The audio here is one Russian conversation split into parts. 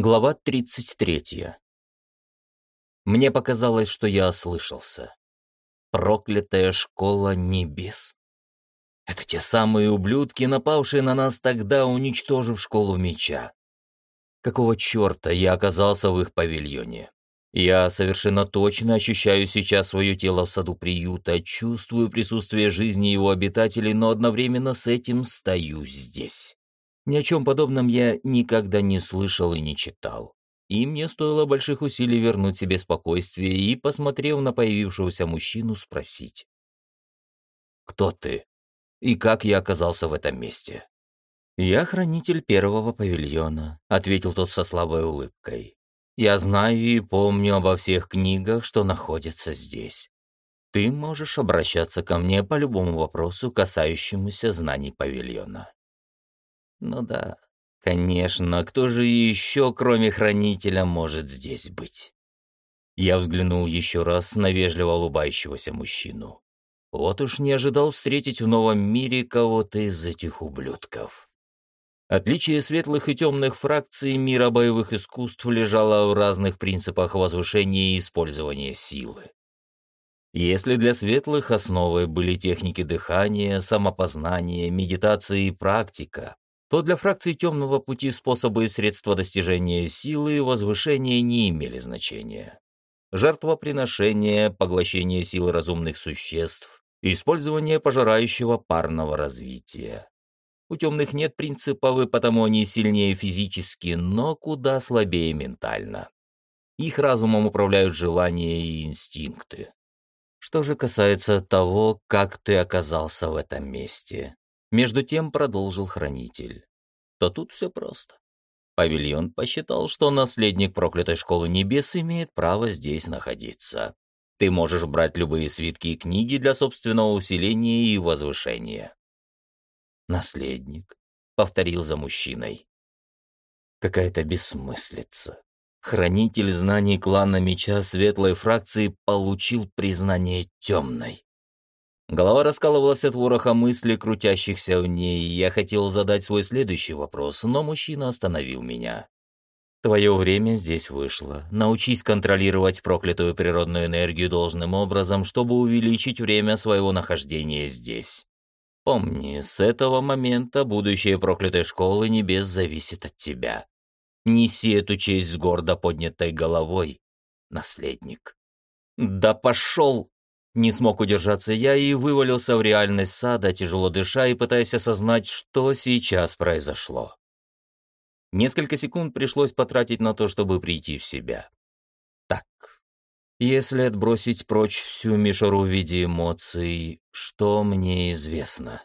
Глава 33. Мне показалось, что я ослышался. Проклятая школа небес. Это те самые ублюдки, напавшие на нас тогда, уничтожив школу меча. Какого черта я оказался в их павильоне? Я совершенно точно ощущаю сейчас свое тело в саду приюта, чувствую присутствие жизни его обитателей, но одновременно с этим стою здесь. Ни о чем подобном я никогда не слышал и не читал. И мне стоило больших усилий вернуть себе спокойствие и, посмотрев на появившегося мужчину, спросить. «Кто ты? И как я оказался в этом месте?» «Я хранитель первого павильона», — ответил тот со слабой улыбкой. «Я знаю и помню обо всех книгах, что находятся здесь. Ты можешь обращаться ко мне по любому вопросу, касающемуся знаний павильона». Ну да, конечно, кто же еще, кроме хранителя, может здесь быть? Я взглянул еще раз на вежливо улыбающегося мужчину. Вот уж не ожидал встретить в новом мире кого-то из этих ублюдков. Отличие светлых и темных фракций мира боевых искусств лежало в разных принципах возвышения и использования силы. Если для светлых основой были техники дыхания, самопознания, медитации и практика, то для фракции темного пути способы и средства достижения силы и возвышения не имели значения. Жертвоприношение, поглощение сил разумных существ, использование пожирающего парного развития. У темных нет принципов, и потому они сильнее физически, но куда слабее ментально. Их разумом управляют желания и инстинкты. Что же касается того, как ты оказался в этом месте, между тем продолжил хранитель. То тут все просто. Павильон посчитал, что наследник проклятой школы небес имеет право здесь находиться. Ты можешь брать любые свитки и книги для собственного усиления и возвышения. «Наследник», — повторил за мужчиной. Какая-то бессмыслица. Хранитель знаний клана Меча Светлой Фракции получил признание темной. Голова раскалывалась от вороха мыслей, крутящихся в ней, я хотел задать свой следующий вопрос, но мужчина остановил меня. «Твое время здесь вышло. Научись контролировать проклятую природную энергию должным образом, чтобы увеличить время своего нахождения здесь. Помни, с этого момента будущее проклятой школы небес зависит от тебя. Неси эту честь с гордо поднятой головой, наследник». «Да пошел!» Не смог удержаться я и вывалился в реальность сада, тяжело дыша и пытаясь осознать, что сейчас произошло. Несколько секунд пришлось потратить на то, чтобы прийти в себя. Так, если отбросить прочь всю мишуру в виде эмоций, что мне известно?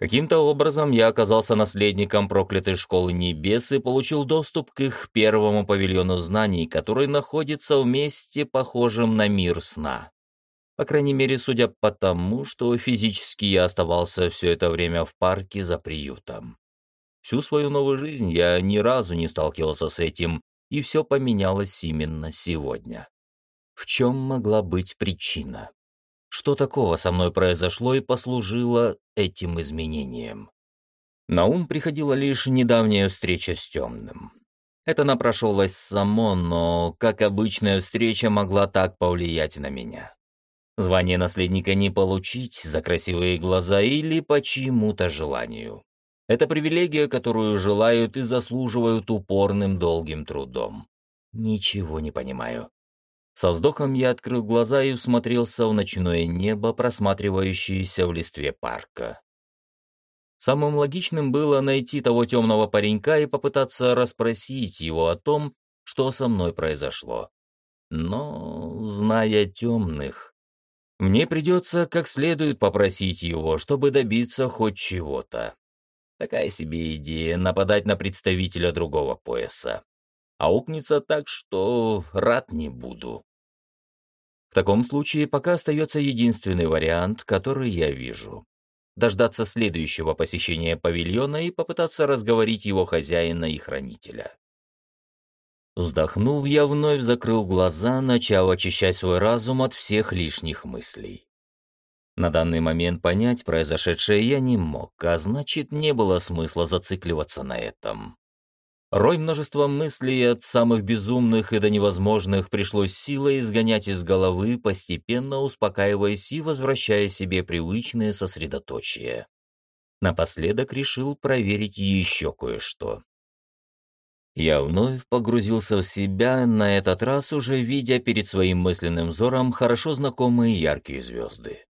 Каким-то образом я оказался наследником проклятой школы небес и получил доступ к их первому павильону знаний, который находится в месте, похожем на мир сна. По крайней мере, судя по тому, что физически я оставался все это время в парке за приютом. Всю свою новую жизнь я ни разу не сталкивался с этим, и все поменялось именно сегодня. В чем могла быть причина? Что такого со мной произошло и послужило этим изменением? На ум приходила лишь недавняя встреча с темным. Это напрошелось само, но, как обычная встреча, могла так повлиять на меня. Звание наследника не получить за красивые глаза или по чьему-то желанию. Это привилегия, которую желают и заслуживают упорным долгим трудом. Ничего не понимаю. Со вздохом я открыл глаза и усмотрелся в ночное небо, просматривающееся в листве парка. Самым логичным было найти того темного паренька и попытаться расспросить его о том, что со мной произошло. Но, зная темных, мне придется как следует попросить его, чтобы добиться хоть чего-то. Такая себе идея — нападать на представителя другого пояса. Аукнется так, что рад не буду. В таком случае пока остается единственный вариант, который я вижу. Дождаться следующего посещения павильона и попытаться разговорить его хозяина и хранителя. Вздохнув, я вновь закрыл глаза, начал очищать свой разум от всех лишних мыслей. На данный момент понять произошедшее я не мог, а значит, не было смысла зацикливаться на этом. Рой множества мыслей от самых безумных и до невозможных пришлось силой изгонять из головы, постепенно успокаиваясь и возвращая себе привычное сосредоточие. Напоследок решил проверить еще кое-что. Я вновь погрузился в себя, на этот раз уже видя перед своим мысленным взором хорошо знакомые яркие звезды.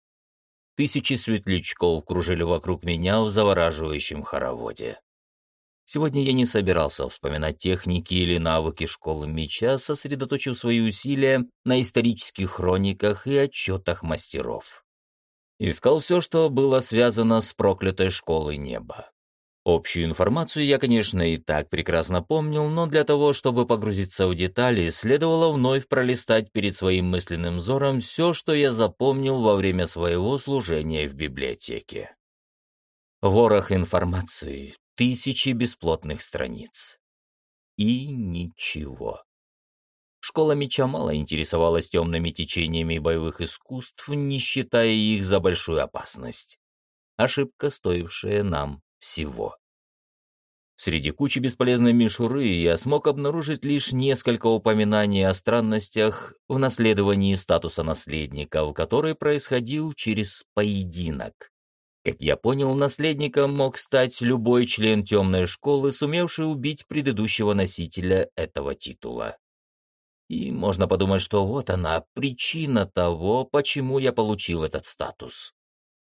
Тысячи светлячков кружили вокруг меня в завораживающем хороводе. Сегодня я не собирался вспоминать техники или навыки школы меча, сосредоточив свои усилия на исторических хрониках и отчетах мастеров. Искал все, что было связано с проклятой школой неба. Общую информацию я, конечно, и так прекрасно помнил, но для того, чтобы погрузиться в детали, следовало вновь пролистать перед своим мысленным взором все, что я запомнил во время своего служения в библиотеке. Ворох информации, тысячи бесплотных страниц. И ничего. Школа меча мало интересовалась темными течениями боевых искусств, не считая их за большую опасность. Ошибка, стоившая нам всего. Среди кучи бесполезной мишуры я смог обнаружить лишь несколько упоминаний о странностях в наследовании статуса наследников, который происходил через поединок. Как я понял, наследником мог стать любой член темной школы, сумевший убить предыдущего носителя этого титула. И можно подумать, что вот она, причина того, почему я получил этот статус.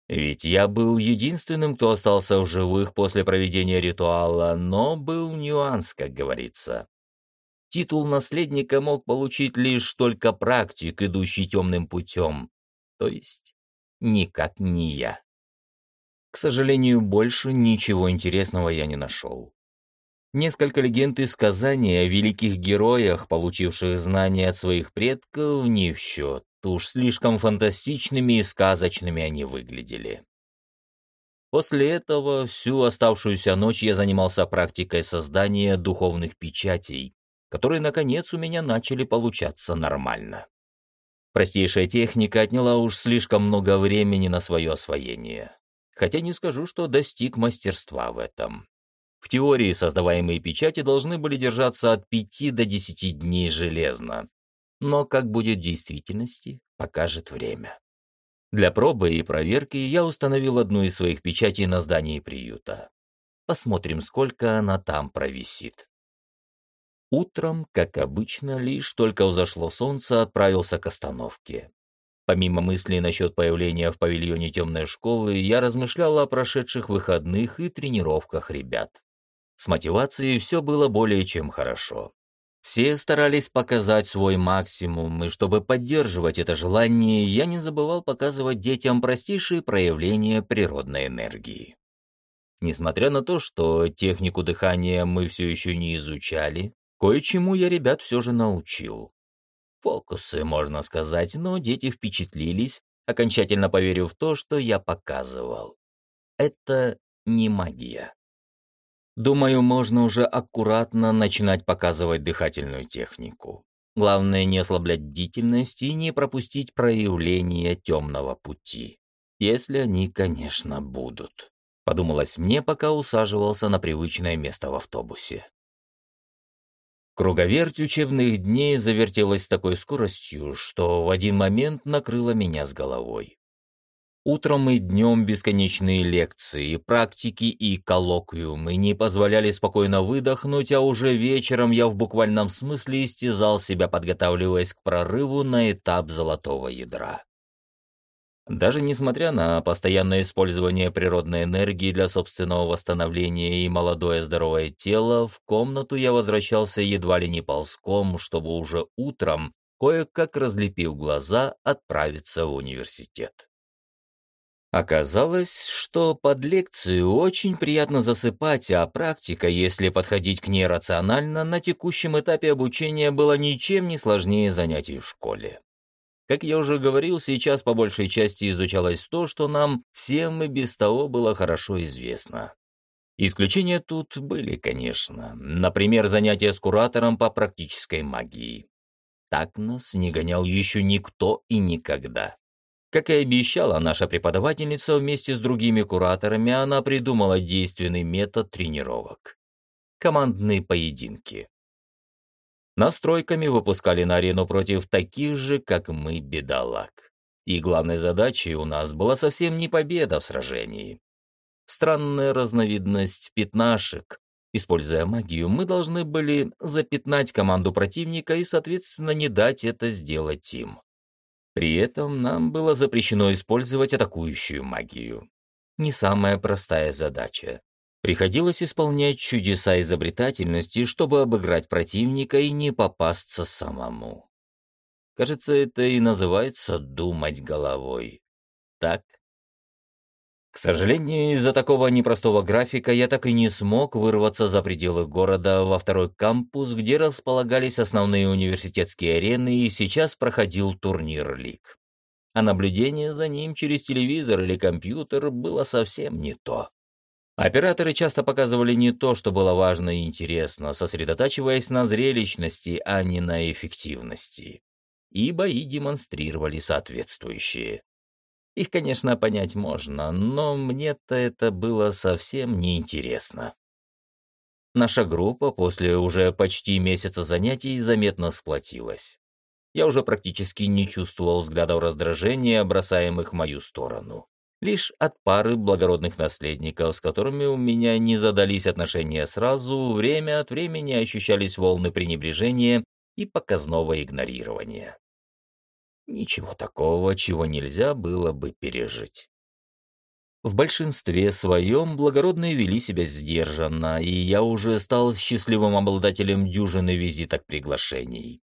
Ведь я был единственным, кто остался в живых после проведения ритуала, но был нюанс, как говорится. Титул наследника мог получить лишь только практик, идущий темным путем, то есть никак не я. К сожалению, больше ничего интересного я не нашел. Несколько легенд и сказаний о великих героях, получивших знания от своих предков, не в счет. Уж слишком фантастичными и сказочными они выглядели. После этого всю оставшуюся ночь я занимался практикой создания духовных печатей, которые, наконец, у меня начали получаться нормально. Простейшая техника отняла уж слишком много времени на свое освоение хотя не скажу, что достиг мастерства в этом. В теории создаваемые печати должны были держаться от 5 до 10 дней железно, но как будет в действительности, покажет время. Для пробы и проверки я установил одну из своих печатей на здании приюта. Посмотрим, сколько она там провисит. Утром, как обычно, лишь только взошло солнце, отправился к остановке. Помимо мыслей насчет появления в павильоне темной школы, я размышлял о прошедших выходных и тренировках ребят. С мотивацией все было более чем хорошо. Все старались показать свой максимум, и чтобы поддерживать это желание, я не забывал показывать детям простейшие проявления природной энергии. Несмотря на то, что технику дыхания мы все еще не изучали, кое-чему я ребят все же научил. Фокусы, можно сказать, но дети впечатлились, окончательно поверив в то, что я показывал. Это не магия. Думаю, можно уже аккуратно начинать показывать дыхательную технику. Главное не ослаблять бдительность и не пропустить проявления темного пути. Если они, конечно, будут. Подумалось мне, пока усаживался на привычное место в автобусе. Круговерть учебных дней завертелась с такой скоростью, что в один момент накрыла меня с головой. Утром и днем бесконечные лекции, практики и коллоквиумы не позволяли спокойно выдохнуть, а уже вечером я в буквальном смысле истязал себя, подготавливаясь к прорыву на этап золотого ядра. Даже несмотря на постоянное использование природной энергии для собственного восстановления и молодое здоровое тело, в комнату я возвращался едва ли не ползком, чтобы уже утром, кое-как разлепив глаза, отправиться в университет. Оказалось, что под лекцию очень приятно засыпать, а практика, если подходить к ней рационально, на текущем этапе обучения была ничем не сложнее занятий в школе. Как я уже говорил, сейчас по большей части изучалось то, что нам всем и без того было хорошо известно. Исключения тут были, конечно. Например, занятия с куратором по практической магии. Так нас не гонял еще никто и никогда. Как и обещала наша преподавательница, вместе с другими кураторами она придумала действенный метод тренировок. командные поединки. Настройками выпускали на арену против таких же, как мы, бедолаг. И главной задачей у нас была совсем не победа в сражении. Странная разновидность пятнашек. Используя магию, мы должны были запятнать команду противника и, соответственно, не дать это сделать им. При этом нам было запрещено использовать атакующую магию. Не самая простая задача. Приходилось исполнять чудеса изобретательности, чтобы обыграть противника и не попасться самому. Кажется, это и называется «думать головой». Так? К сожалению, из-за такого непростого графика я так и не смог вырваться за пределы города во второй кампус, где располагались основные университетские арены, и сейчас проходил турнир лиг. А наблюдение за ним через телевизор или компьютер было совсем не то. Операторы часто показывали не то, что было важно и интересно, сосредотачиваясь на зрелищности, а не на эффективности. И бои демонстрировали соответствующие. Их, конечно, понять можно, но мне-то это было совсем неинтересно. Наша группа после уже почти месяца занятий заметно сплотилась. Я уже практически не чувствовал взглядов раздражения, бросаемых в мою сторону. Лишь от пары благородных наследников, с которыми у меня не задались отношения сразу, время от времени ощущались волны пренебрежения и показного игнорирования. Ничего такого, чего нельзя было бы пережить. В большинстве своем благородные вели себя сдержанно, и я уже стал счастливым обладателем дюжины визиток приглашений.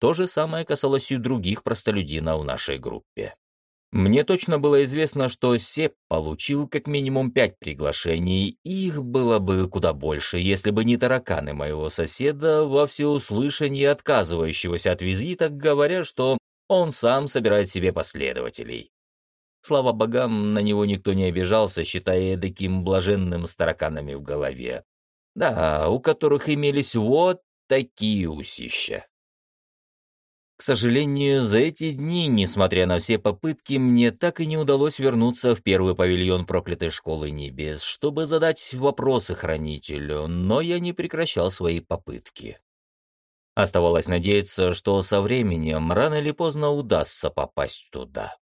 То же самое касалось и других простолюдинов в нашей группе. Мне точно было известно, что Сеп получил как минимум пять приглашений, и их было бы куда больше, если бы не тараканы моего соседа во всеуслышание отказывающегося от визита, говоря, что он сам собирает себе последователей. Слава богам, на него никто не обижался, считая таким блаженным с тараканами в голове. Да, у которых имелись вот такие усища. К сожалению, за эти дни, несмотря на все попытки, мне так и не удалось вернуться в первый павильон проклятой школы небес, чтобы задать вопросы хранителю, но я не прекращал свои попытки. Оставалось надеяться, что со временем рано или поздно удастся попасть туда.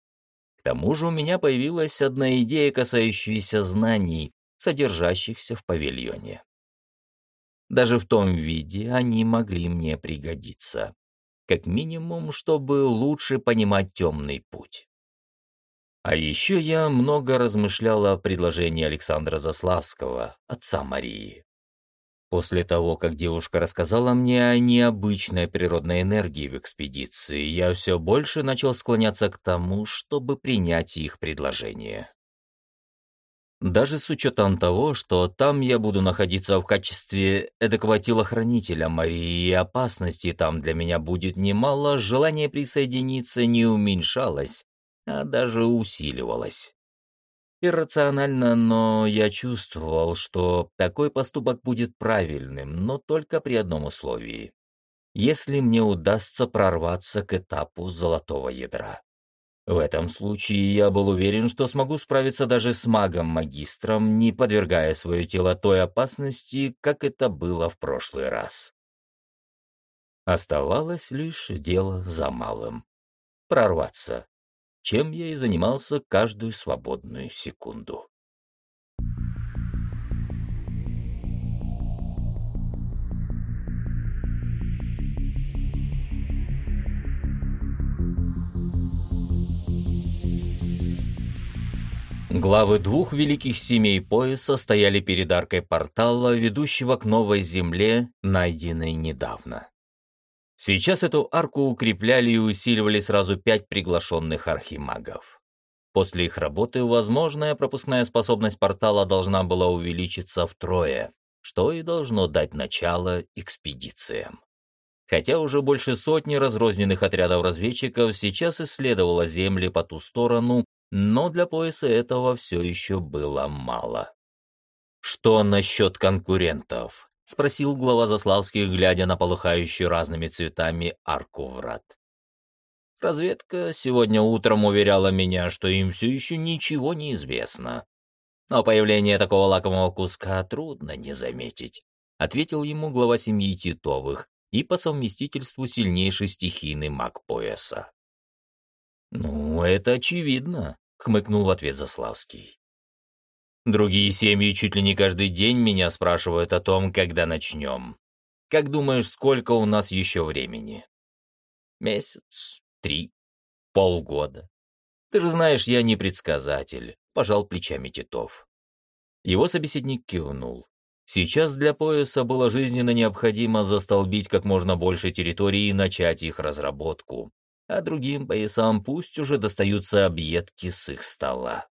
К тому же у меня появилась одна идея, касающаяся знаний, содержащихся в павильоне. Даже в том виде они могли мне пригодиться как минимум, чтобы лучше понимать темный путь. А еще я много размышлял о предложении Александра Заславского, отца Марии. После того, как девушка рассказала мне о необычной природной энергии в экспедиции, я все больше начал склоняться к тому, чтобы принять их предложение. Даже с учетом того, что там я буду находиться в качестве эдакого телохранителя Марии и опасности там для меня будет немало, желание присоединиться не уменьшалось, а даже усиливалось. Иррационально, но я чувствовал, что такой поступок будет правильным, но только при одном условии. Если мне удастся прорваться к этапу золотого ядра. В этом случае я был уверен, что смогу справиться даже с магом-магистром, не подвергая свое тело той опасности, как это было в прошлый раз. Оставалось лишь дело за малым — прорваться, чем я и занимался каждую свободную секунду. Главы двух великих семей пояса стояли перед аркой портала, ведущего к новой земле, найденной недавно. Сейчас эту арку укрепляли и усиливали сразу пять приглашенных архимагов. После их работы возможная пропускная способность портала должна была увеличиться втрое, что и должно дать начало экспедициям. Хотя уже больше сотни разрозненных отрядов разведчиков сейчас исследовало земли по ту сторону, но для пояса этого все еще было мало. «Что насчет конкурентов?» — спросил глава Заславских, глядя на полыхающую разными цветами арку врат. Разведка сегодня утром уверяла меня, что им все еще ничего не известно. Но появление такого лакомого куска трудно не заметить. ответил ему глава семьи Титовых и по совместительству сильнейший стихийный маг пояса. «Ну, это очевидно», — хмыкнул в ответ Заславский. «Другие семьи чуть ли не каждый день меня спрашивают о том, когда начнем. Как думаешь, сколько у нас еще времени?» «Месяц, три, полгода. Ты же знаешь, я не предсказатель», — пожал плечами Титов. Его собеседник кивнул. Сейчас для пояса было жизненно необходимо застолбить как можно больше территорий и начать их разработку, а другим поясам пусть уже достаются объедки с их стола.